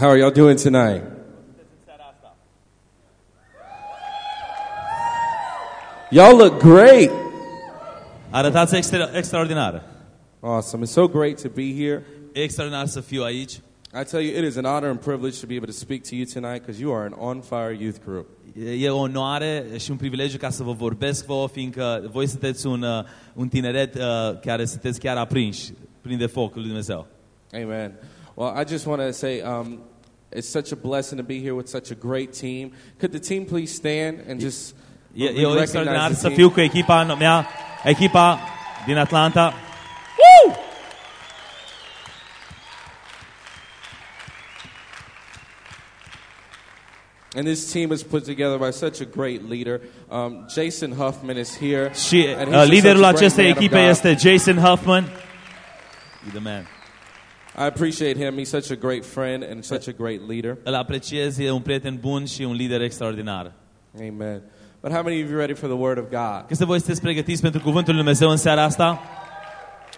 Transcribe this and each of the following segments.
How are y'all doing tonight? Y'all look great. Arătați extra, extraordinar. Awesome. It's so great to be here. E extraordinar să fiu aici. I tell you, it is an honor and privilege to be able to speak to you tonight because you are an on fire youth group. E o onoare și un privilegiu ca să vă vorbesc vouă, fiindcă voi sunteți un, uh, un tineret uh, care sunteți chiar aprinși, plin de lui Dumnezeu. Amen. Well, I just want to say um, it's such a blessing to be here with such a great team. Could the team please stand and just E, re- e o recognize extraordinar the să team? fiu cu echipa mea, echipa din Atlanta. And this team is put together by such a great leader. Um, Jason Huffman is here. Și and he's uh, just liderul a great acestei of echipe God. este Jason Huffman. You're the man. I appreciate him. He's such a great friend and such a great leader. Îl apreciez, e un prieten bun și un lider extraordinar. Amen. But how many of you are ready for the Word of God? Câți de voi sunteți pregătiți pentru Cuvântul Lui Dumnezeu în seara asta?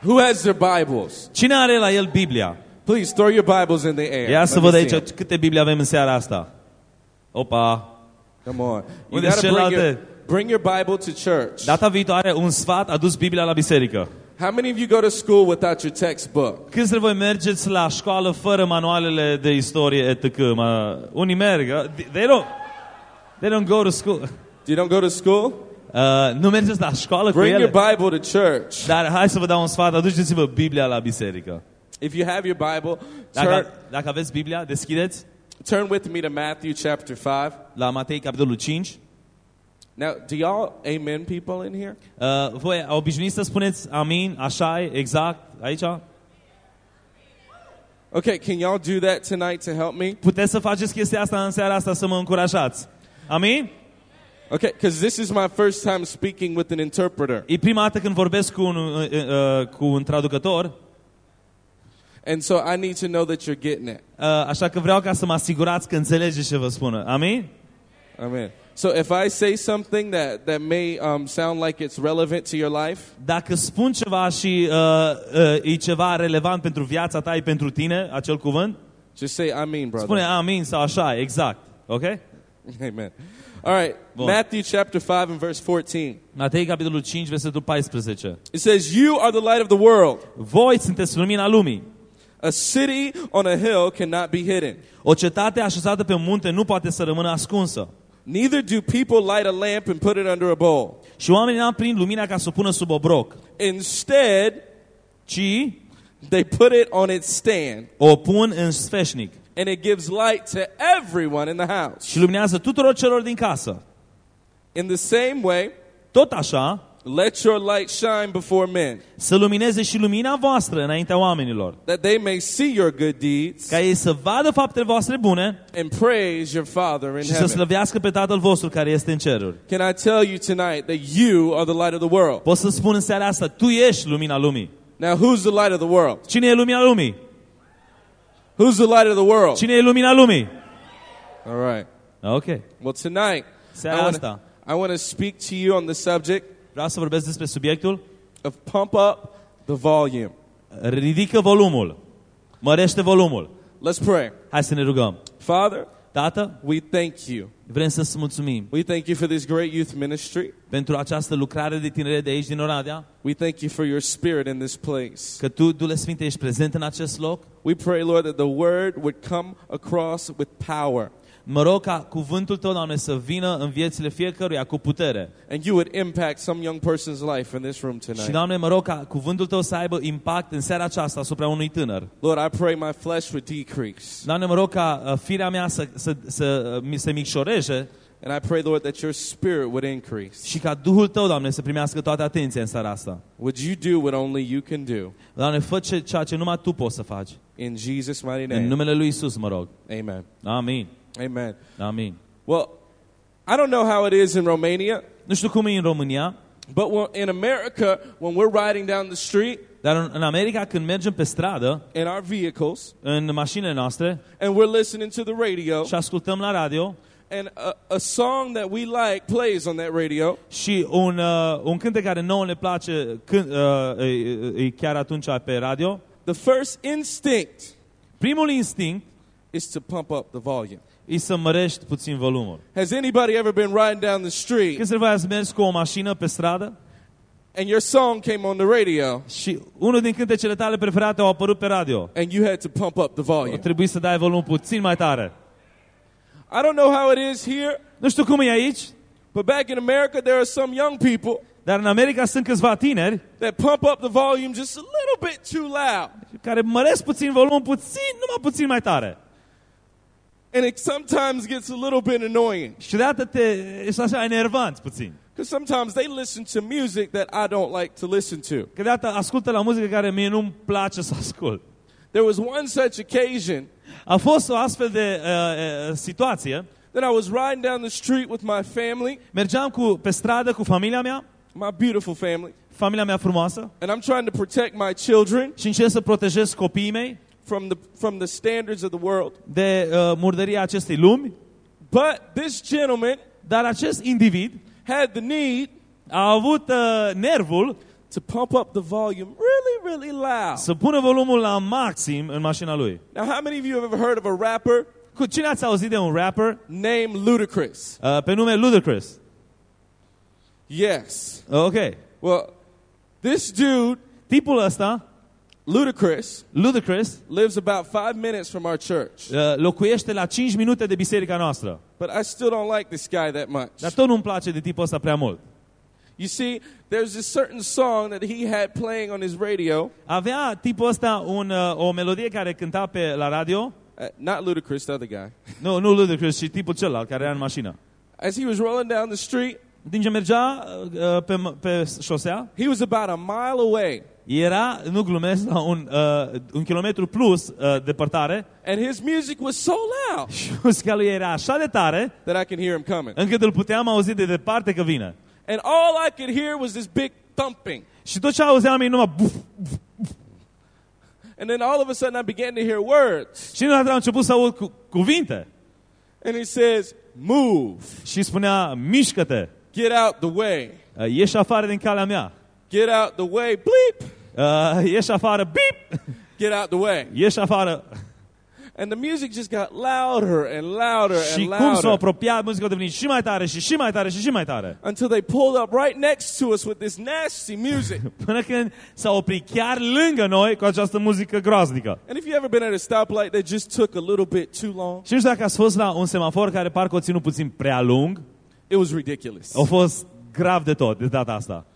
Who has their Bibles? Cine are la el Biblia? Please throw your Bibles in the air. Ia să văd aici câte Biblie avem în seara asta. Opa! Come on. You Unde gotta bring your, bring your Bible to church. Data viitoare, un sfat, adus Biblia la biserică. How many of you go to school without your textbook? Câți de voi mergeți la școală fără manualele de istorie etc. Mă, unii merg. uh, They don't, they don't go to school. You don't go to school? Uh, nu mergeți la școală cu Bring your ele. Bible to church. Dar hai să vă dau un sfat, aduceți-vă Biblia la biserică. If you have your Bible, turn, Dacă, dacă aveți Biblia, deschideți turn with me to Matthew chapter 5. la Matei, capitolul 5. Now, do y'all amen people in here? Uh, voi obișnuiți să spuneți amin, așa e, exact, aici? Okay, can y'all do that tonight to help me? Puteți să faceți chestia asta în seara asta să mă încurajați. Amin? Okay, because this is my first time speaking with an interpreter. E prima dată când vorbesc cu un, uh, uh, cu un traducător, And so I need to know that you're getting it. uh, așa că vreau ca să mă asigurați că înțelegeți ce vă spun. Amin? Amen. So if I say something that, that may um, sound like it's relevant to your life, Dacă spun ceva și uh, uh, e ceva relevant pentru viața ta, e pentru tine, acel cuvânt, just say amen, brother. spune amin sau așa, exact. Ok? Amen. All right, Bun. Matthew chapter 5 and verse 14. Matei, capitolul 5, versetul 14. It says, You are the light of the world. Voi sunteți lumina lumii. A city on a hill cannot be hidden. O cetate așezată pe un munte nu poate să rămână ascunsă. Neither do people light a lamp and put it under a bowl. Și oamenii n-aprind lumina ca să o pună sub obroc, Instead, ci they put it on its stand, o pun în sfeșnic and it gives light to everyone in the house. și luminează tuturor celor din casă. In the same way, Tot așa, let your light shine before men, să lumineze și lumina voastră înaintea oamenilor, that they may see your good deeds ca ei să vadă faptele voastre bune and praise your Father in și să heaven. slăvească pe Tatăl vostru care este în ceruri. Can I tell you tonight that you are the light of the world? Pot să spun în seara asta, tu ești lumina lumii. Now, who's the light of the world? Cine e lumina lumii? Who's the light of the world? Cine e lumina lumii? All right. Ok. Well, tonight, I Seara want asta I want to speak to you on the subject vreau să vorbesc despre subiectul of pump up the volume. ridică volumul. Mărește volumul. Let's pray. Hai să ne rugăm. Father, Tată, we thank you. vrem să-ți mulțumim We thank you for this great youth ministry. pentru această lucrare de tinere de aici din Oradea, We thank you for your spirit in this place. că Tu, Duhul Sfinte, ești prezent în acest loc. We pray, Lord, that the word would come across with power Mă rog ca cuvântul Tău, Doamne, să vină în viețile fiecăruia cu putere. and you would impact some young person's life in this room Și, tonight. Doamne, mă rog ca cuvântul Tău să aibă impact în seara aceasta asupra unui tânăr. Lord, I pray my flesh would decrease. Doamne, mă rog ca uh, firea mea să, să, să, uh, mi- să micșoreze And I pray, Lord, that your spirit would increase. și ca Duhul Tău, Doamne, să primească toată atenția în seara asta. Would you do what only you can do? Doamne, fă ce, ceea ce numai Tu poți să faci. In Jesus' mighty În name. numele Lui Isus, mă rog. Amen. Amin. Amen. Amin. Well, I don't know how it is in Romania, Nu știu cum e în România, but in America, when we're riding down the street dar în, America când mergem pe stradă, in our vehicles în mașinile noastre and we're listening to the radio, și ascultăm la radio and a, a song that we like plays on that radio, și un, uh, un cântec care nouă ne place când, uh, e, e chiar atunci pe radio, the first instinct primul instinct is to pump up the volume. E să mărești puțin volumul. Has anybody ever been riding down the street Când se voi ați mers cu o mașină pe stradă and your song came on the radio și unul din cântecele tale preferate au apărut pe radio. and you had to pump up the O volume? trebuie să dai volumul puțin mai tare. I don't know how it is here, Nu știu cum e aici, but back in America, there are some young people dar în America sunt câțiva tineri that pump up the volume just a little bit too loud. care măresc puțin volumul, puțin, numai puțin mai tare. And it sometimes gets a little bit annoying Și deodată te, ești așa enervant puțin. because sometimes they listen to music that I don't like to listen to. Că deodată ascultă la muzică care mie nu-mi place să ascult. There was one such occasion A fost o astfel de uh, uh, situație. that I was riding down the street with my family, Mergeam cu, pe stradă cu familia mea, my beautiful family, familia mea frumoasă, and I'm trying to protect my children și încerc să protejez copiii mei from the from the standards of the world. de uh, murdăria acestei lumi. But this gentleman Dar acest individ had the need a avut uh, nervul to pump up the volume really, really loud. să pună volumul la maxim în mașina lui. Now, how many of you have ever heard of a rapper Cu cine ați auzit de un rapper named Ludacris? uh, pe nume Ludacris? Yes. Ok. Well, this dude, Tipul ăsta, Ludacris, Ludacris, lives about five minutes from our church. uh, locuiește la 5 minute de biserica noastră. But I still don't like this guy that much. Dar tot nu-mi place de tipul ăsta prea mult. You see, there's this certain song that he had playing on his radio. Avea tipul ăsta un, uh, o melodie care cânta pe la radio. Uh, not Ludacris, the other guy. Nu, nu Ludacris, ci tipul celălalt care era în mașină. As he was rolling down the street, În timp ce mergea uh, pe, m- pe șosea, he was about a mile away. Era, nu glumesc, la un, uh, un kilometru plus uh, departare And his music was so loud și muzica lui era așa de tare that I can hear him coming. încât îl puteam auzi de departe că vine. And all I could hear was this big thumping. Și tot ce auzeam e numai buf. And then all of a sudden I began to hear words. Și deodată am început să aud cu, cuvinte. And he says, Move, Și spunea, mișcă-te, get out the way, uh, ieși afară din calea mea, get out the way, bleep, uh, ieși afară, bip, get out the way. ieși afară. And the music just got louder and louder Și and cum s-a louder apropiat, muzica a devenit și mai tare și și mai tare și și mai tare. until they pulled up right next to us with this nasty music. Până când s-a oprit chiar lângă noi cu această muzică groaznică. And if you ever been at a stoplight that just took a little bit too long, Și nu știu dacă ați fost la un semafor care parcă o ținut puțin prea lung, it was ridiculous. a fost grav de tot de data asta.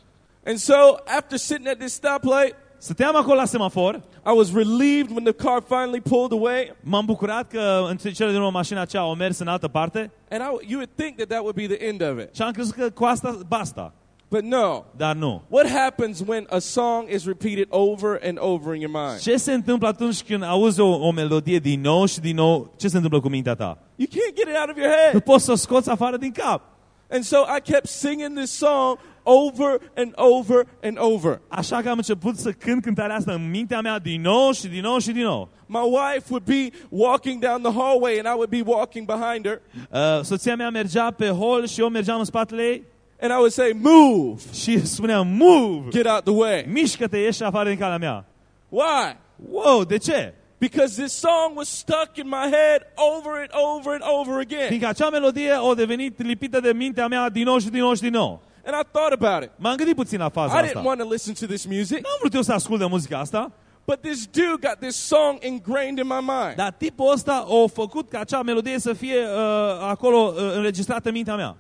And so after sitting at this stoplight, Stăteam acolo la semafor, I was relieved when the car finally pulled away. m-am bucurat că în cele din urmă mașina aceea au mers în altă parte And I, you would think that that would be the end of it. și am crezut că cu asta basta. But no. Dar nu. What happens when a song is repeated over and over in your mind? Ce se întâmplă atunci când auzi o, o melodie din nou și din nou? Ce se întâmplă cu mintea ta? You can't get it out of your Nu head. poți să o scoți afară din cap. And so I kept singing this song over and over and over. Așa că am început să cânt cântarea asta în mintea mea din nou și din nou și din nou. My wife would be walking down the hallway and I would be walking behind her. Uh, soția mea mergea pe hol și eu mergeam în spatele ei And I would say, Move, și spunea, move, get out the way. mișcă-te, ieși afară din calea mea. Why? Wow, de ce? Because this song was stuck in my head over and over and over again. Fiindcă acea melodie a devenit lipită de mintea mea din nou și din nou și din nou. And I thought about it. M-am gândit puțin la faza I asta. didn't want to listen to this music, N-am vrut eu să ascult de muzica asta, but this dude got this song ingrained in my mind. dar tipul ăsta a făcut ca acea melodie să fie uh, acolo uh, înregistrată în mintea mea.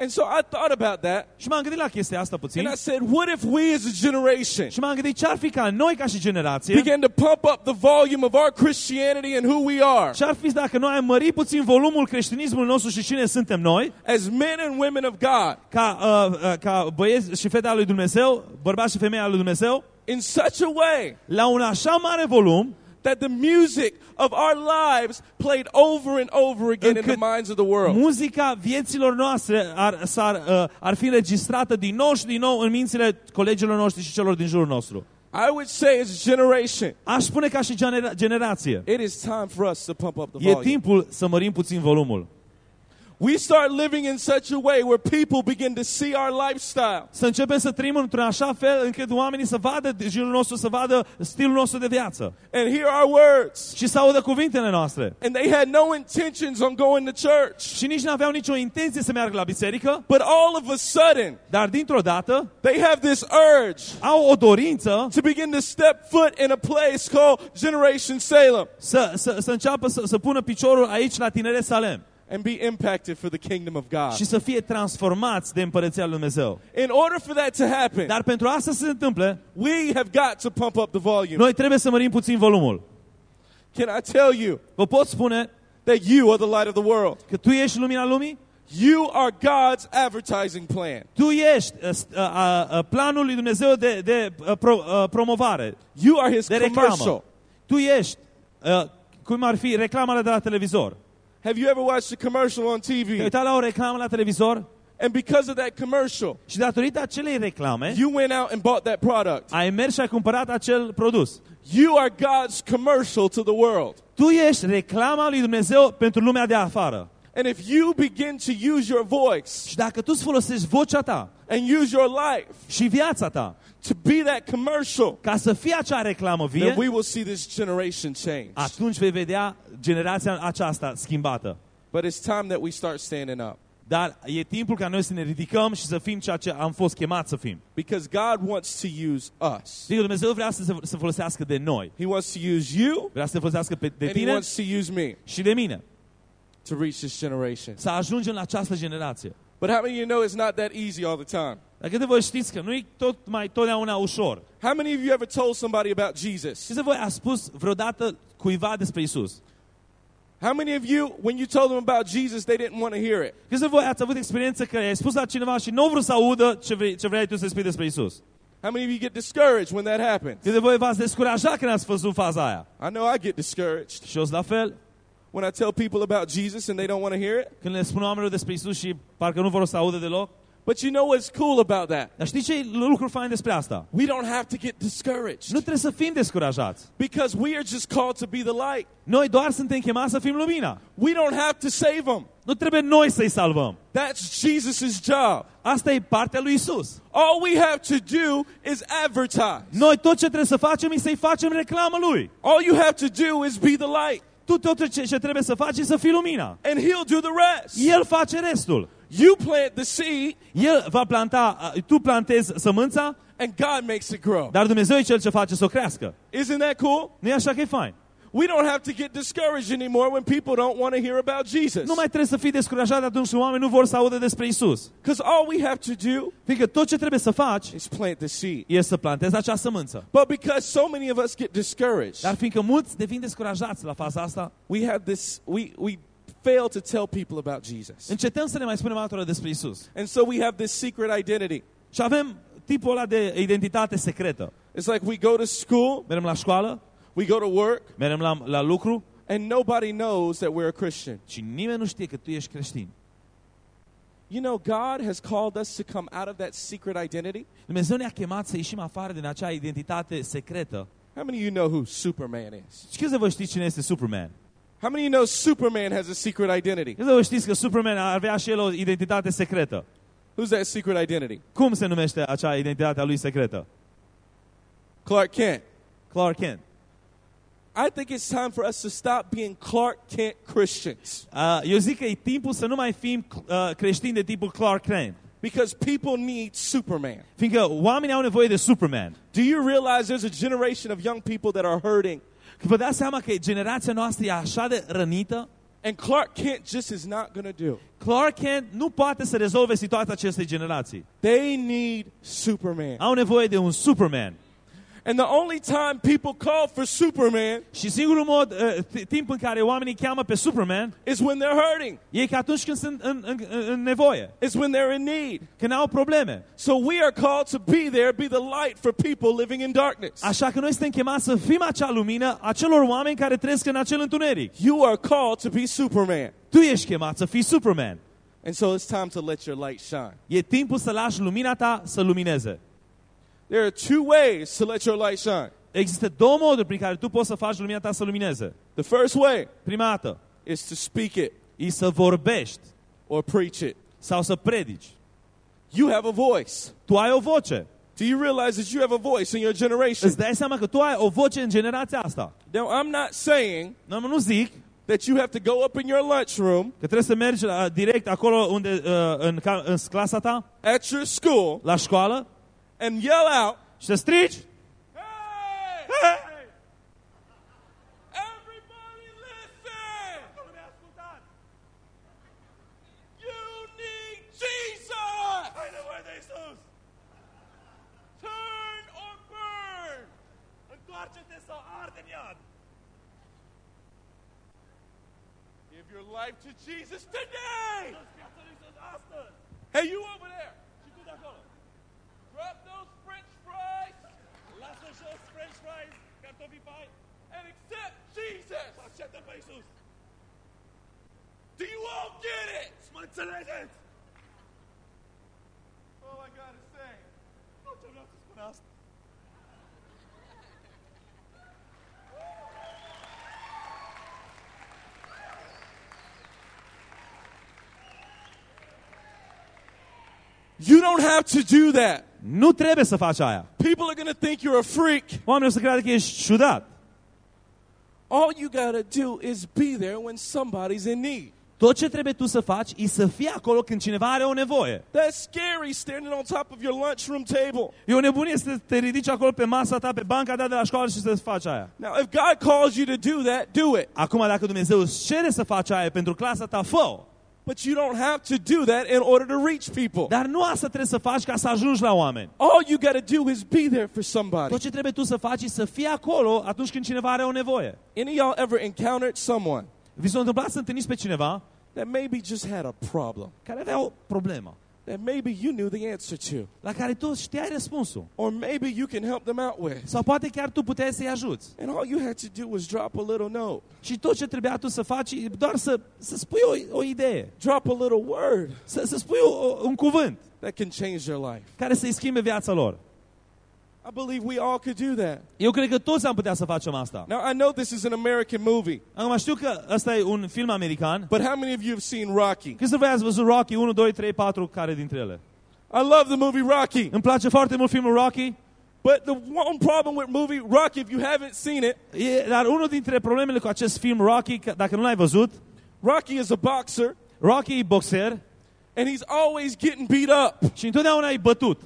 And so I thought about that, Și m-am gândit la chestia asta puțin. And I said, what if we as a generation și m-am gândit ce ar fi ca noi ca și generație, began to pump up the volume of our Christianity and who we are? ce ar fi dacă noi am mări puțin volumul creștinismului nostru și cine suntem noi, as men and women of God ca, uh, uh, ca băieți și fete al lui Dumnezeu, bărbați și femei al lui Dumnezeu, in such a way la un așa mare volum, that the music of our lives played over and over again in the Încât minds of the world. muzica vieților noastre ar, s-ar, uh, ar fi înregistrată din nou și din nou în mințile colegilor noștri și celor din jurul nostru. I would say as a generation, Aș spune ca și genera- generație, it is time for us to pump up the e volume. timpul să mărim puțin volumul. We start living in such a way where people begin to see our lifestyle. Să începem să trăim într-un așa fel încât oamenii să vadă jurul nostru, să vadă stilul nostru de viață. and hear our words. Și să audă cuvintele noastre. And they had no intentions on going to church. Și nici nu aveau nicio intenție să meargă la biserică, But all of a sudden, dar dintr-o dată they have this urge au o dorință to begin to step foot in a place called Generation Salem să, să, să înceapă să, să pună piciorul aici la tineret Salem and be impacted for the kingdom of God. și să fie transformați de împărăția lui Dumnezeu. In order for that to happen, Dar pentru asta să se întâmple, we have got to pump up the volume. noi trebuie să mărim puțin volumul. Can I tell you Vă pot spune that you are the light of the world? că tu ești lumina lumii? You are God's advertising plan. Tu ești uh, st- uh, uh, uh, planul lui Dumnezeu de, de uh, pro, uh, promovare, You are his de reclamă. commercial. Tu ești, uh, cum ar fi reclamele de la televizor. Have you ever watched a commercial on Te-ai TV? uitat la o reclamă la televizor And because of that commercial, și datorită acelei reclame, you went out and bought that product. ai mers și ai cumpărat acel produs. You are God's commercial to the world. Tu ești reclama lui Dumnezeu pentru lumea de afară. And if you begin to use your voice Și dacă tu îți folosești vocea ta and use your life și viața ta to be that commercial, ca să fie acea reclamă vie, then we will see this generation change. atunci vei vedea generația aceasta schimbată. But it's time that we start standing up Dar e timpul ca noi să ne ridicăm și să fim ceea ce am fost chemați să fim. because God wants to use us. Adică Dumnezeu vrea să se să folosească de noi. He wants to use you Vrea să se folosească pe, de and He wants to use me și de mine. to reach this generation. Să ajungem la această generație. But how many of you know it's not that easy all the time? Dar câte voi știți că nu e tot mai totdeauna ușor. How many of you ever told somebody about Jesus? Și să voi a spus vreodată cuiva despre Isus. How many of you, when you told them about Jesus, they didn't want to hear it? Câți de voi ați avut experiență că ai spus la cineva și nu vreau să audă ce, vrei, ce vrei tu să spui despre Isus? How many of you get discouraged when that happens? Câți de voi v-ați descurajat când ați văzut faza aia? I know I get discouraged Și eu sunt la fel, when I tell people about Jesus and they don't want to hear it. când le spun oamenilor despre Isus și parcă nu vor să audă deloc. But you know what's cool about that? Dar știi ce e lucru fain despre asta? We don't have to get discouraged Nu trebuie să fim descurajați. because we are just called to be the light. Noi doar suntem chemați să fim lumina. We don't have to save them. Nu trebuie noi să-i salvăm. That's Jesus' job. Asta e partea lui Isus. All we have to do is advertise. Noi tot ce trebuie să facem e să-i facem reclamă lui. All you have to do is be the light, Tu tot ce, ce trebuie să faci e să fii lumina. and He'll do the rest. El face restul. You plant the seed, El va planta, tu plantezi sămânța, and God makes it grow. dar Dumnezeu e Cel ce face să o crească. Isn't that cool? nu e așa că e fain? We don't have to get discouraged anymore when people don't want to hear about Jesus. Nu mai trebuie să fii descurajat atunci când oamenii nu vor să audă despre Isus. Because all we have to do Fiindcă tot ce trebuie să faci is plant the seed. e să plantezi acea sămânță. But because so many of us get discouraged, Dar fiindcă mulți devin descurajați la faza asta, we have this, we, we fail to tell people about Jesus. încetăm să ne mai spunem altora despre Isus. And so we have this secret identity. Și avem tipul ăla de identitate secretă. It's like we go to school, Mergem la școală, we go to work, mergem la, la lucru and nobody knows that we're a Christian. și nimeni nu știe că tu ești creștin. You know, God has called us to come out of that secret identity. Dumnezeu ne-a chemat să ieșim afară din acea identitate secretă. How many of you know who Superman is? Și câți de voi știți cine este Superman? How many of you know Superman has a secret identity? Câți știți că Superman avea și el o identitate secretă? Who's that secret identity? Cum se numește acea identitate a lui secretă? Clark Kent. Clark Kent. I think it's time for us to stop being Clark Kent Christians Uh, eu zic că e timpul să nu mai fim uh, creștini de tipul Clark Kent. because people need Superman. Fiindcă oamenii au nevoie de Superman. Do you realize there's a generation of young people that are hurting? Că vă dați seama că generația noastră e așa de rănită? And Clark Kent just is not going to do. Clark Kent nu poate să rezolve situația acestei generații. They need Superman. Au nevoie de un Superman. And the only time people call for Superman Și singurul mod, uh, t- timp în care oamenii cheamă pe Superman, is when they're hurting. e că atunci când sunt în, în, în, în nevoie, It's when they're in need. când au probleme. So we are called to be there, be the light for people living in darkness. Așa că noi suntem chemați să fim acea lumină a celor oameni care trăiesc în acel întuneric. You are called to be Superman. Tu ești chemat să fii Superman. And so it's time to let your light shine. E timpul să lași lumina ta să lumineze. There are two ways to let your light shine. Există două moduri prin care tu poți să faci lumina ta să lumineze. The first way Prima dată, is to speak it. e să vorbești. or preach it. sau să predici. You have a voice. Tu ai o voce. Do you realize that you have a voice in your generation? Îți dai seama că tu ai o voce în generația asta. Now, I'm not saying Nu, nu zic that you have to go up in your lunchroom că trebuie să mergi la, direct acolo unde, uh, în, ca- în clasa ta, at your school la școală, and yell out, strici. Hey! Hey! Everybody listen! You need Jesus! Turn or burn! Întoarce-te sau arde în iad. Give your life to Jesus today! Hey, you over there! Drop those french fries Lasă jos french fries, cartofi pai, and accept Jesus! acceptă pe Iisus. Do you all get it? Mă înțelegeți? All I gotta say. Nu ce vreau să spun asta. You don't have to do that. Nu trebuie să faci aia. People are gonna think you're a freak. Oamenii o să creadă că ești ciudat. All you gotta do is be there when somebody's in need. Tot ce trebuie tu să faci e să fii acolo când cineva are o nevoie. That's scary standing on top of your lunchroom table. E o nebunie să te ridici acolo pe masa ta, pe banca ta de la școală și să faci aia. Now, if God calls you to do that, do it. Acum, dacă Dumnezeu îți cere să faci aia pentru clasa ta, fă But you don't have to do that in order to reach people. Dar nu asta trebuie să faci ca să ajungi la oameni. All you gotta do is be there for somebody. Tot ce trebuie tu să faci e să fii acolo atunci când cineva are o nevoie. Any of y'all ever encountered someone Vi s-a întâmplat să întâlniți pe cineva that maybe just had a problem, care avea o problemă that maybe you knew the answer to, la care tu știai răspunsul. or maybe you can help them out with? Sau poate chiar tu puteai să-i ajuți. And all you had to do was drop a little note, Și tot ce trebuia tu să faci e doar să, să spui o, o idee, drop a little word să, să spui o, un cuvânt that can change their life. care să-i schimbe viața lor. I believe we all could do that. Eu cred că toți am putea să facem asta. Now, I know this is an American movie, Acum știu că ăsta e un film american. but how many of you have seen Rocky? Câți de voi ați văzut Rocky 1, 2, 3, 4, care dintre ele? I love the movie Rocky, Îmi place foarte mult filmul Rocky, but the one problem with movie Rocky, if you haven't seen it, e, dar unul dintre problemele cu acest film Rocky, că dacă nu l-ai văzut, Rocky is a boxer, Rocky e boxer and he's always getting beat up. și întotdeauna e bătut.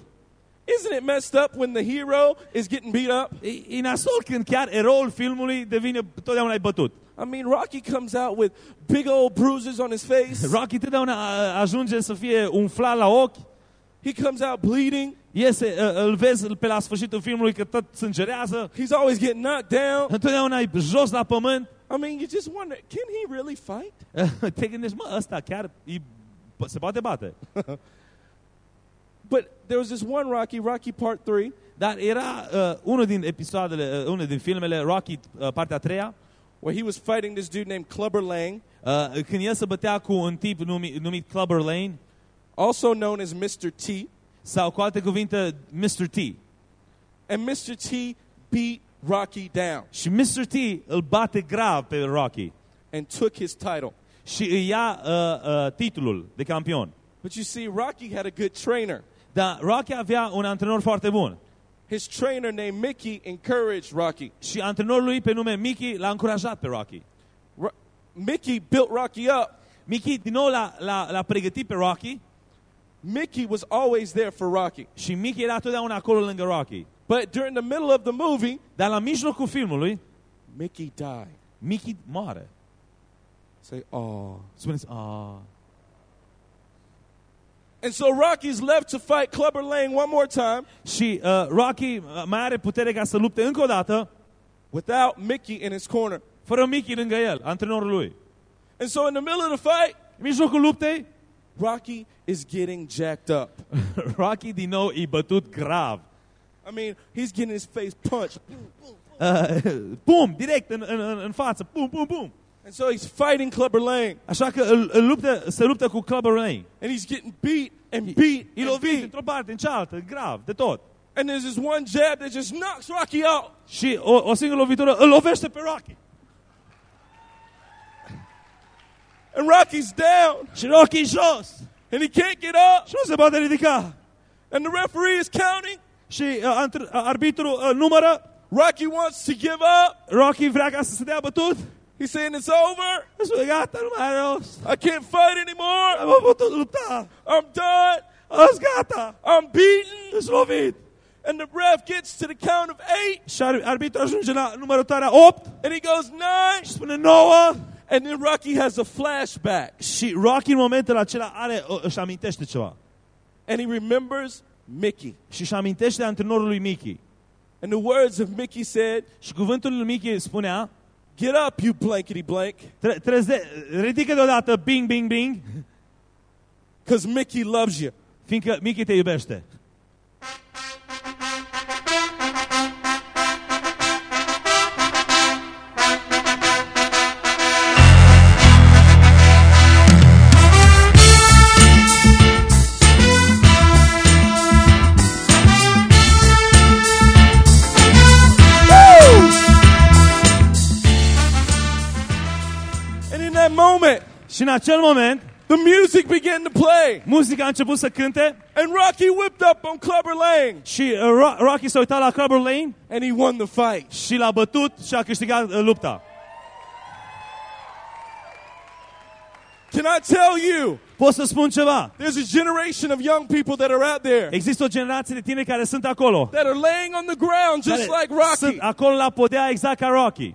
Isn't it messed up when the hero is getting beat up? E, e nasol când chiar eroul filmului devine totdeauna e bătut. I mean, Rocky comes out with big old bruises on his face. Rocky totdeauna a- ajunge să fie umflat la ochi, He comes out bleeding. iese, ă, îl vezi pe la sfârșitul filmului că tot sângerează, He's always getting knocked down. întotdeauna e jos la pământ. I mean, you just wonder, can he really fight? Te gândești, mă, ăsta chiar e, se poate bate. But there was this one Rocky, Rocky Part 3, Dar era uh, unul din episoadele, uh, unul din filmele Rocky, uh, partea a treia, where he was fighting this dude named Clubber Lang, uh, când el se bătea cu un tip numit, numit Clubber Lane, also known as Mr. T. sau cu alte cuvinte Mr. T. And Mr. T beat Rocky down Și Mr. T îl bate grav pe Rocky and took his title. și îi ia uh, uh, titlul de campion. But you see, Rocky had a good trainer. Dar Rocky avea un antrenor foarte bun. His trainer named Mickey encouraged Rocky. Și antrenorul lui pe nume Mickey l-a încurajat pe Rocky. Ro- Mickey built Rocky up. Mickey din nou l-a, l-a, l-a pregătit pe Rocky Mickey was always there for Rocky. și Mickey era totdeauna acolo lângă Rocky. But during the middle of the movie, Dar la mijlocul filmului, Mickey died. Mickey moare. Say, oh. Spuneți, a, And so Rocky's left to fight Clubber Lang one more time Și uh, Rocky uh, mai are putere ca să lupte încă o dată, without Mickey in his corner. fără Mickey lângă el, antrenorul lui. And so in the middle of the fight, În mijlocul luptei, Rocky is getting jacked up. Rocky din nou e bătut grav. I mean, he's getting his face punched. Uh, pum, direct în, în, în, față, pum, pum, pum. And so he's fighting Clubber Lang. Așa că îl, îl luptă, se luptă cu Clubber Lane. And he's getting beat and beat E and lovit beat. într-o parte, în cealaltă, grav, de tot. And there's this one jab that just knocks Rocky out. Și o, o singură lovitură îl lovește pe Rocky. And Rocky's down. Și Rocky jos. And he can't get up. Și nu se poate ridica. And the referee is counting. Și uh, uh, arbitrul uh, numără. Rocky wants to give up. Rocky vrea ca să se dea bătut. He's saying it's over. Și spune, gata, nu mai are. I can't fight anymore. Am putut lupta. I'm done. I'm beaten. And the ref gets to the count of eight. Și ar- ajunge la numărătoarea 8 And he goes nine. și spune 9. And then Rocky has a flashback. Și Rocky în momentul acela are, își amintește ceva. And he remembers Mickey. Și își amintește antrenorul lui Mickey. And the words of Mickey said, Și cuvântul lui Mickey spunea, Get up, you blankety blank. tre- treze, ridică deodată, bing, bing, bing, Because Mickey loves you. fiindcă Mickey te iubește. Și în acel moment, the music began to play. muzica a început să cânte And Rocky whipped up on Clubber Lang. și uh, Ro- Rocky s-a uitat la Clubber Lane And he won the fight. și l-a bătut și a câștigat uh, lupta. Can I tell you, Pot să spun ceva? there's a generation of young people that are out there Există o generație de tineri care sunt acolo. that are laying on the ground just Care like Rocky. Sunt acolo la podea exact ca Rocky.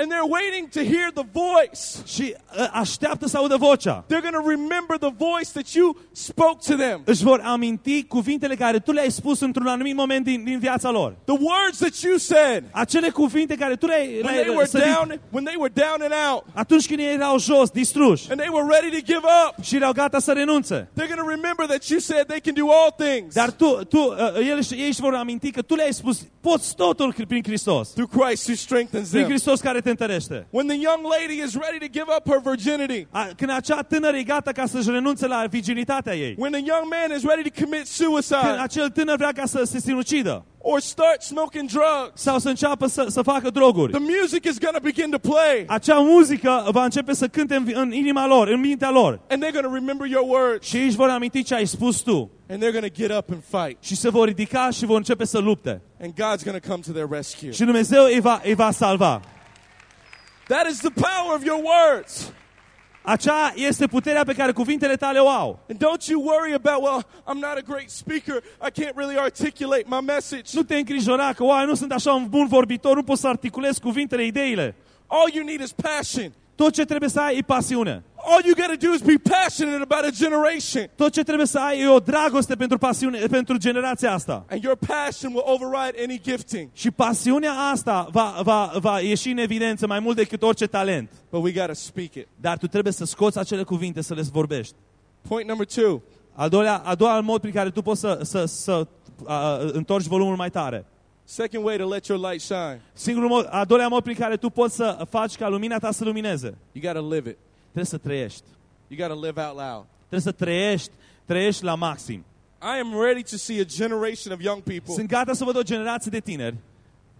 And they're waiting to hear the voice. Și uh, așteaptă să audă vocea. They're going to remember the voice that you spoke to them. Își vor aminti cuvintele care tu le-ai spus într-un anumit moment din, din viața lor. The words that you said Acele cuvinte care tu le-ai, when le-ai they were sădit down, when they were down and out, atunci când ei erau jos, distruși and they were ready to give up. și erau gata să renunțe. They're going to remember that you said they can do all things Dar tu, tu uh, ele, ei își vor aminti că tu le-ai spus, poți totul prin Hristos. through Christ who strengthens Prin them. Hristos care te întărește. When the young lady is ready to give up her virginity, A, când acea tânără e gata ca să-și renunțe la virginitatea ei. when the young man is ready to commit Când suicide acel tânăr vrea ca să se sinucidă or start smoking drugs, sau să înceapă să, să facă droguri. the music is going to begin to play Acea muzică va începe să cânte în, în inima lor, în mintea lor. and they're going to remember your words Și ei își vor aminti ce ai spus tu. And they're going to get up and fight. Și se vor ridica și vor începe să lupte. And God's going to come to their rescue. Și Dumnezeu îi va, îi va salva. That is the power of your words. Acea este puterea pe care cuvintele tale o au. And don't you worry about, well, I'm not a great speaker. I can't really articulate my message. Nu te îngrijora că, oai, nu sunt așa un bun vorbitor, nu pot să articulez cuvintele, ideile. All you need is passion. Tot ce trebuie să ai e pasiune. All you got to do is be passionate about a generation. Tot ce trebuie să ai e o dragoste pentru pasiune, pentru generația asta. And your passion will override any gifting. Și pasiunea asta va, va, va ieși în evidență mai mult decât orice talent. But we got to speak it. Dar tu trebuie să scoți acele cuvinte, să le vorbești. Point number two Al doilea, al doilea mod prin care tu poți să, să, să a, întorci volumul mai tare. Second way to let your light shine, Singurul mod, al doilea mod prin care tu poți să faci ca lumina ta să lumineze. you got to live it. Trebuie să trăiești. You got to live out loud. Trebuie să trăiești, trăiești la maxim. I am ready to see a generation of young people Sunt gata să văd o generație de tineri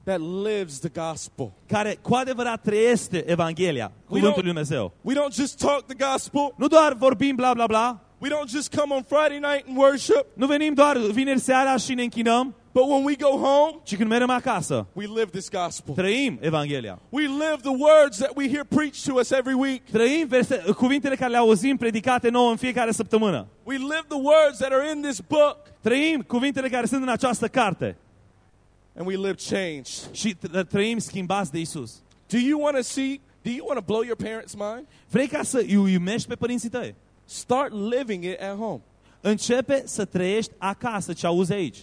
that lives the gospel. care cu adevărat trăiește Evanghelia, cuvântul lui Dumnezeu. We don't just talk the gospel. Nu doar vorbim bla bla bla, We don't just come on Friday night and worship. nu venim doar vineri seara și ne închinăm, But when we go home, ci când mergem acasă, we live this gospel. trăim Evanghelia. We live the words that we hear preached to us every week. Trăim verse, cuvintele care le auzim predicate nouă în fiecare săptămână. We live the words that are in this book. Trăim cuvintele care sunt în această carte And we live changed. și tr- trăim schimbați de Isus. Do you want to see, do you want to blow your parents' mind? Vrei ca să îi iumești pe părinții tăi? Start living it at home. Începe să trăiești acasă ce auzi aici.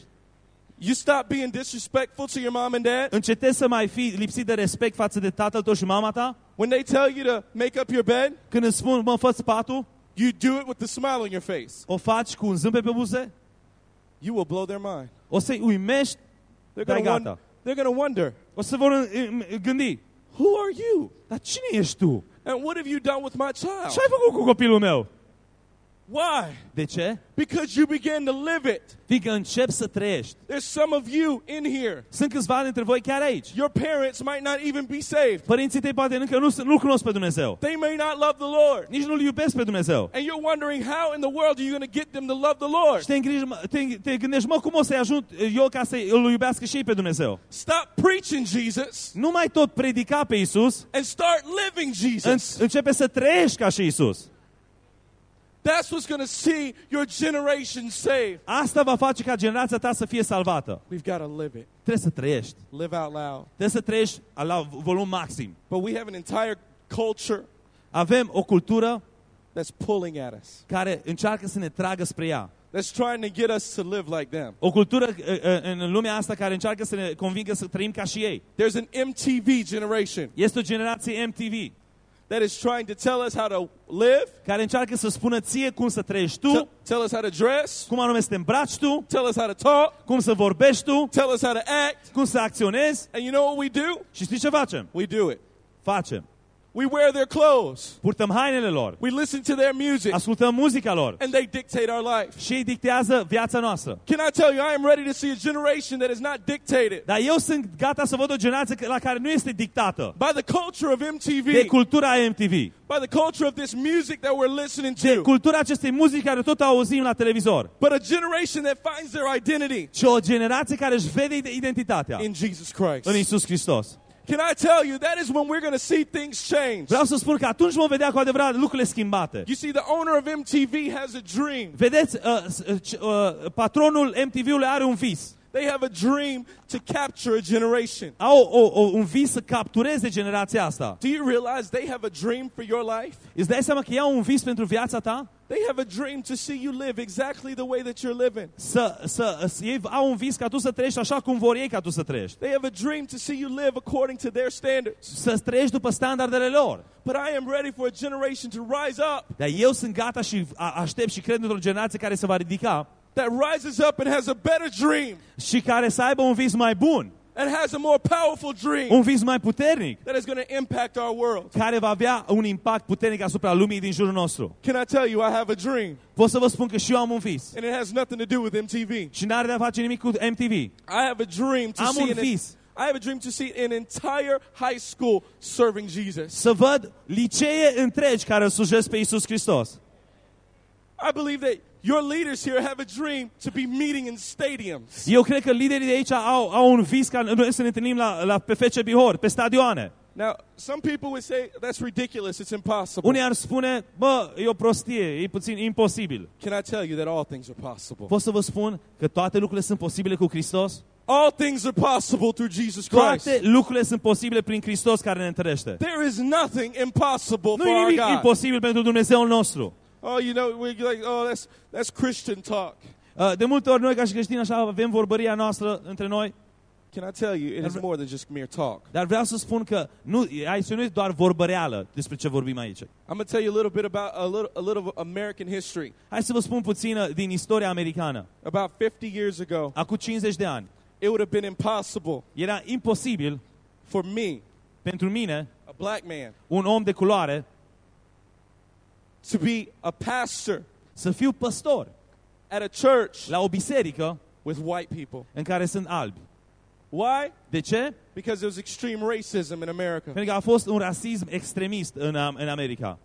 You stop being disrespectful to your mom and dad. Încetezi să mai fii lipsit de respect față de tatăl tău și mama ta? When they tell you to make up your bed, Când îți spun, mă, fă patul, you do it with a smile on your face. o faci cu un zâmbet pe buze? You will blow their mind. O să-i uimești? They're going gata. to they're gonna wonder, O să vor gândi, who are you? dar cine ești tu? And what have you done with my Ce child? ai făcut cu copilul meu? Why? De ce? Because you begin to live it. Fiindcă începi să trăiești. There's some of you in here. Sunt câțiva dintre voi chiar aici. Your parents might not even be saved. Părinții tăi poate încă nu, nu cunosc pe Dumnezeu. They may not love the Lord. Nici nu-L iubesc pe Dumnezeu. And you're wondering how in the world are you going to get them to love the Lord? Și te, îngriji, mă- te, te gândești, mă, cum o să-i ajut eu ca să îl iubească și ei pe Dumnezeu? Stop preaching Jesus Nu mai tot predica pe Isus, and start living în, Jesus. începe să trăiești ca și Isus. That's what's going to see your generation saved. Asta va face ca generația ta să fie salvată. We've got to live it. Trebuie să trăiești. Live out loud. Trebuie să trăiești la volum maxim. But we have an entire culture Avem o cultură that's pulling at us. care încearcă să ne tragă spre ea. That's trying to get us to live like them. O cultură uh, uh, în lumea asta care încearcă să ne convingă să trăim ca și ei. There's an MTV generation Este o generație MTV that is trying to tell us how to live, care încearcă să spună ție cum să trăiești tu, t- tell us how to dress, cum anume să te îmbraci tu, tell us how to talk, cum să vorbești tu, tell us how to act. cum să acționezi And you know what we do? și știi ce facem? We do it. Facem. We wear their clothes. Purtăm hainele lor, We listen to their music. ascultăm muzica lor And they dictate our life. și ei dictează viața noastră. Can I tell you, I am ready to see a generation that is not dictated Dar eu sunt gata să văd o generație la care nu este dictată by the culture of MTV, de cultura MTV, by the culture of this music that we're listening de to, cultura acestei muzici care tot auzim la televizor, but a generation that finds their identity ci o generație care își vede identitatea in Jesus Christ. în Isus Hristos. Can I tell you, that is when we're going to see things change. Vreau să spun că atunci vom vedea cu adevărat lucrurile schimbate. You see, the owner of MTV has a dream. Vedeți, uh, s- uh, c- uh, patronul MTV-ului are un vis. They have a dream to capture a generation. Au o, o, un vis să captureze generația asta. Do you realize they have a dream for your life? Îți dai seama că ei au un vis pentru viața ta? They have a dream to see you live exactly the way that you're living. Să, să, să, ei au un vis ca tu să trăiești așa cum vor ei ca tu să trăiești. They have a dream to see you live according to their standards. Să trăiești după standardele lor. But I am ready for a generation to rise up Dar eu sunt gata și a- aștept și cred într-o generație care se va ridica that rises up and has a better dream și care să aibă un vis mai bun, and has a more powerful dream un vis mai puternic, that is going to impact our world. care va avea un impact puternic asupra lumii din jurul nostru. Can I tell you, I have a dream Pot să vă spun că și eu am un vis and it has nothing to do with MTV. și n-are de a face nimic cu MTV. I have a dream to Am see un an, vis. I have a dream to see an entire high school serving Jesus. Să văd licee întregi care îl slujesc pe Isus Hristos. I believe that your leaders here have a dream to be meeting in stadiums. Eu cred că liderii de aici au, au un vis ca noi să ne întâlnim la, la, pe FC Bihor, pe stadioane. Now, some people would say that's ridiculous, it's impossible. Unii ar spune, bă, e o prostie, e puțin imposibil. Can I tell you that all things are possible? Pot să vă spun că toate lucrurile sunt posibile cu Hristos? All things are possible through Jesus Toate Christ. lucrurile sunt posibile prin Hristos care ne întărește. There is nothing impossible Nu for e our nimic God. imposibil pentru Dumnezeul nostru. Oh, you know, we're like, oh, that's that's Christian talk. Uh, De multe ori noi ca și creștini așa avem vorbăria noastră între noi, Can I tell you, it is Every- more than just mere talk. dar vreau să spun că nu, aici nu e doar vorbăreală despre ce vorbim aici. I'm going to tell you a little bit about a little, a little of American history. Hai să vă spun puțin uh, din istoria americană. About 50 years ago, Acum 50 de ani, it would have been impossible era imposibil for me, pentru mine, a black man, un om de culoare, to be a pastor să fiu păstor at a church la o biserică with white people. în care sunt albi. Why? De ce? Because there was extreme racism in America. Pentru că a fost un rasism extremist în, Am- în America.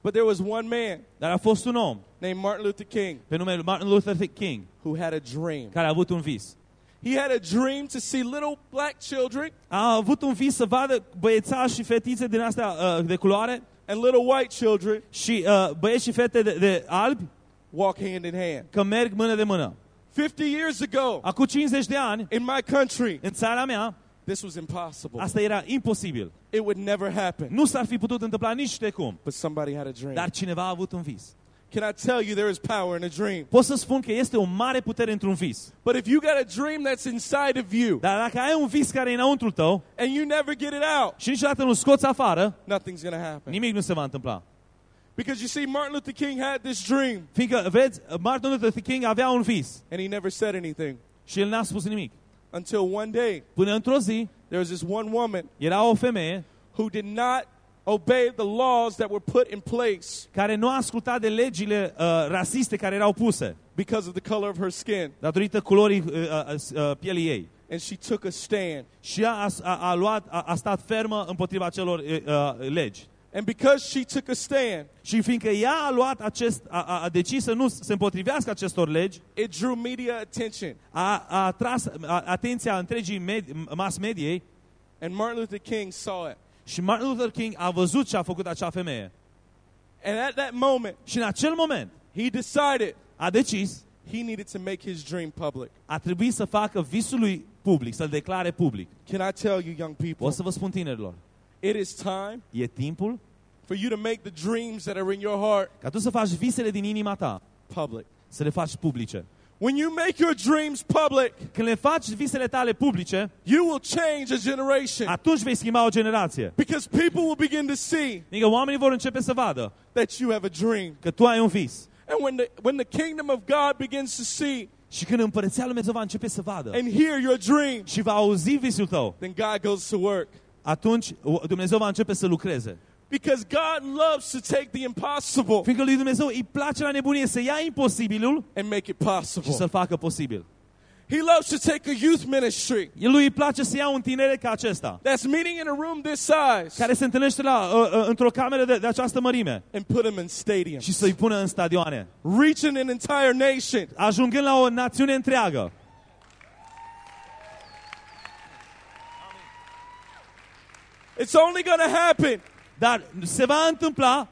But there was one man Dar a fost un om named Martin Luther King pe numele Martin Luther King who had a dream. care a avut un vis. He had a dream to see little black children A avut un vis să vadă băiețași și fetițe din astea uh, de culoare and little white children și uh, băieți și fete de, de albi walk hand in hand. că merg mână de mână. 50 years ago Acum 50 de ani, in my country, în țara mea, this was impossible. asta era imposibil. It would never happen. Nu s-ar fi putut întâmpla nici de cum. But somebody had a dream. Dar cineva a avut un vis. Can I tell you there is power in a dream? Pot să spun că este o mare putere într-un vis. But if you got a dream that's inside of you Dar dacă ai un vis care e înăuntru tău and you never get it out, și niciodată nu scoți afară, nothing's going to happen. nimic nu se va întâmpla. Because you see, Martin Luther King had this dream Fiindcă, vezi, Martin Luther King avea un vis and he never said anything și el n-a spus nimic. until one day Până într-o zi, there was this one woman era o femeie who did not obeyed the laws that were put in place care nu a ascultat de legile uh, rasiste care erau puse because of the color of her skin. datorită culorii uh, uh, uh, pielii ei. And she took a stand. Și ea a, a, a, luat, a, a stat fermă împotriva celor uh, uh, legi. And because she took a stand, Și fiindcă ea a luat acest, a, a, a decis să nu se împotrivească acestor legi, it drew media attention. a, a atras a, atenția întregii med, mass mediei And Martin Luther King saw it. Și Martin Luther King a văzut ce a făcut acea femeie. And at that moment, Și în acel moment he decided a decis, he needed to make his dream public. a trebuit să facă visul lui public, să-l declare public. Can I tell you, young O people, să vă spun tinerilor, it is time e timpul for you to make the dreams that are in your heart ca tu să faci visele din inima ta, public. să le faci publice. When you make your dreams public, Când le faci visele tale publice, you will change a generation atunci vei schimba o generație. because people will begin to see Adică oamenii vor începe să vadă that you have a dream. că tu ai un vis. And when the, when the kingdom of God begins to see Și când împărăția lui Dumnezeu va începe să vadă and hear your dream, și va auzi visul tău, then God goes to work. atunci Dumnezeu va începe să lucreze. Because God loves to take the impossible Fiindcă lui Dumnezeu îi place la nebunie să ia imposibilul and make it și possible. să-l facă posibil. He loves to take a youth ministry El lui îi place să ia un tineret ca acesta, that's meeting in a room this size care se întâlnește la, uh, uh, într-o cameră de, de această mărime and put him in stadiums, și să-i pună în stadioane, reaching an entire nation. ajungând la o națiune întreagă. It's only going to happen Dar se va întâmpla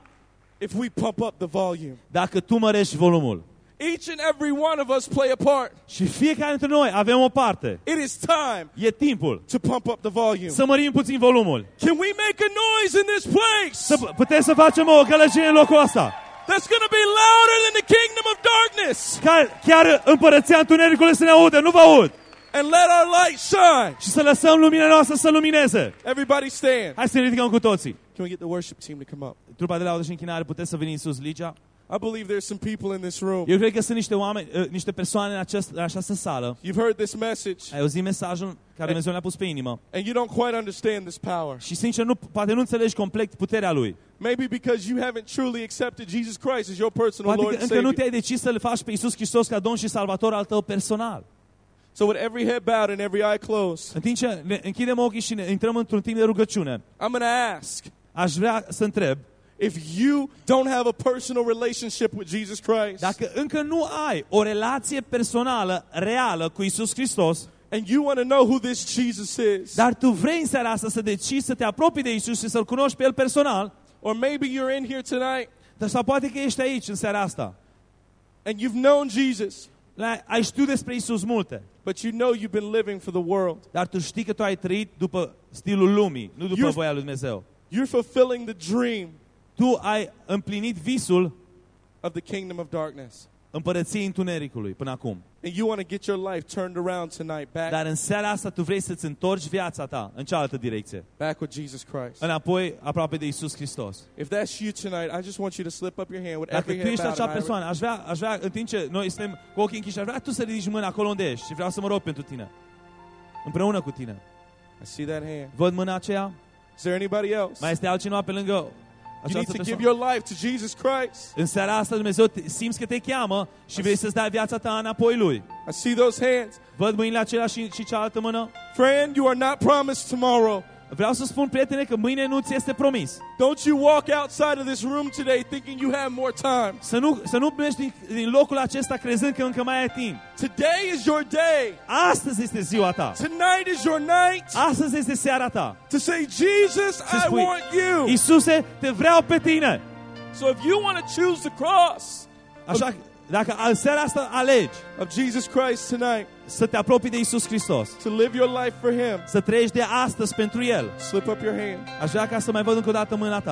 if we pump up the volume. dacă tu mărești volumul. Each and every one of us play a part. Și fiecare dintre noi avem o parte. It is time E timpul to pump up the volume. să mărim puțin volumul. Can we make a noise in this place Să p- putem să facem o gălăgie în locul ăsta. that's going to be louder than the kingdom of darkness Chiar, chiar împărăția întunericului să ne audă, nu vă aud. And let our light shine? Și să lăsăm lumina noastră să lumineze. Everybody stand. Hai să ne ridicăm cu toții. Can we get the worship team to come up? Trupa de laudă și închinare, puteți să veniți sus, Ligia? I believe there's some people in this room. Eu cred că sunt niște oameni, uh, niște persoane în, acest, în această sală. You've heard this message Ai auzit mesajul care Dumnezeu ne-a pus pe inimă. and you don't quite understand this power. Și sincer, nu, poate nu înțelegi complet puterea Lui. Maybe because you haven't truly accepted Jesus Christ as your personal Poate Lord că and încă nu Savior. te-ai decis să le faci pe Iisus Hristos ca Domn și Salvator al tău personal. So with every head bowed and every eye closed, În timp ce ne închidem ochii și ne intrăm într-un timp de rugăciune, I'm going to ask aș vrea să întreb, if you don't have a personal relationship with Jesus Christ dacă încă nu ai o relație personală, reală cu Iisus Hristos, and you want to know who this Jesus is, dar tu vrei în seara asta să decizi să te apropii de Iisus și să-L cunoști pe El personal, or maybe you're in here tonight dar sau poate că ești aici în seara asta, and you've known Jesus, La- ai știut despre Iisus multe, but you know you've been living for the world. dar tu știi că tu ai trăit după stilul lumii, nu după You- voia lui Dumnezeu. You're fulfilling the dream Tu ai împlinit visul of the kingdom of darkness. Împărăției întunericului până acum. And you want to get your life turned around tonight back, Dar în seara asta tu vrei să-ți întorci viața ta în cealaltă direcție. back with Jesus Christ. Înapoi, aproape de Isus Hristos. If that's you tonight, I just want you to slip up your hand with Dacă every tu head ești bowed acea and eye persoană, aș vrea, aș vrea, în timp ce noi suntem cu ochii închiși, aș vrea tu să ridici mâna acolo unde ești și vreau să mă rog pentru tine. Împreună cu tine. I see that hand. Văd mâna aceea? Is there anybody else? Mai este altcineva pe lângă You need to give your life to Jesus Christ. În seara asta Dumnezeu simți că te cheamă și să-ți dai viața ta înapoi Lui. I see those hands. Văd mâinile acelea și, și cealaltă mână? Friend, you are not promised tomorrow. Vreau să spun, prietene, că mâine nu ți este promis. Don't you walk outside of this room today thinking you have more time. Să nu, să nu mergi din, din locul acesta crezând că încă mai ai timp. Today is your day. Astăzi este ziua ta. Tonight is your night Astăzi este seara ta. to say, Jesus, Să I spui, want you. Iisuse, te vreau pe tine. So if you want to choose the cross Așa, că dacă în seara asta alegi of Jesus Christ tonight să te apropii de Isus Hristos, to live your life for Him, să trăiești de astăzi pentru El, slip up your hand. aș vrea ca să mai văd încă o dată mâna ta.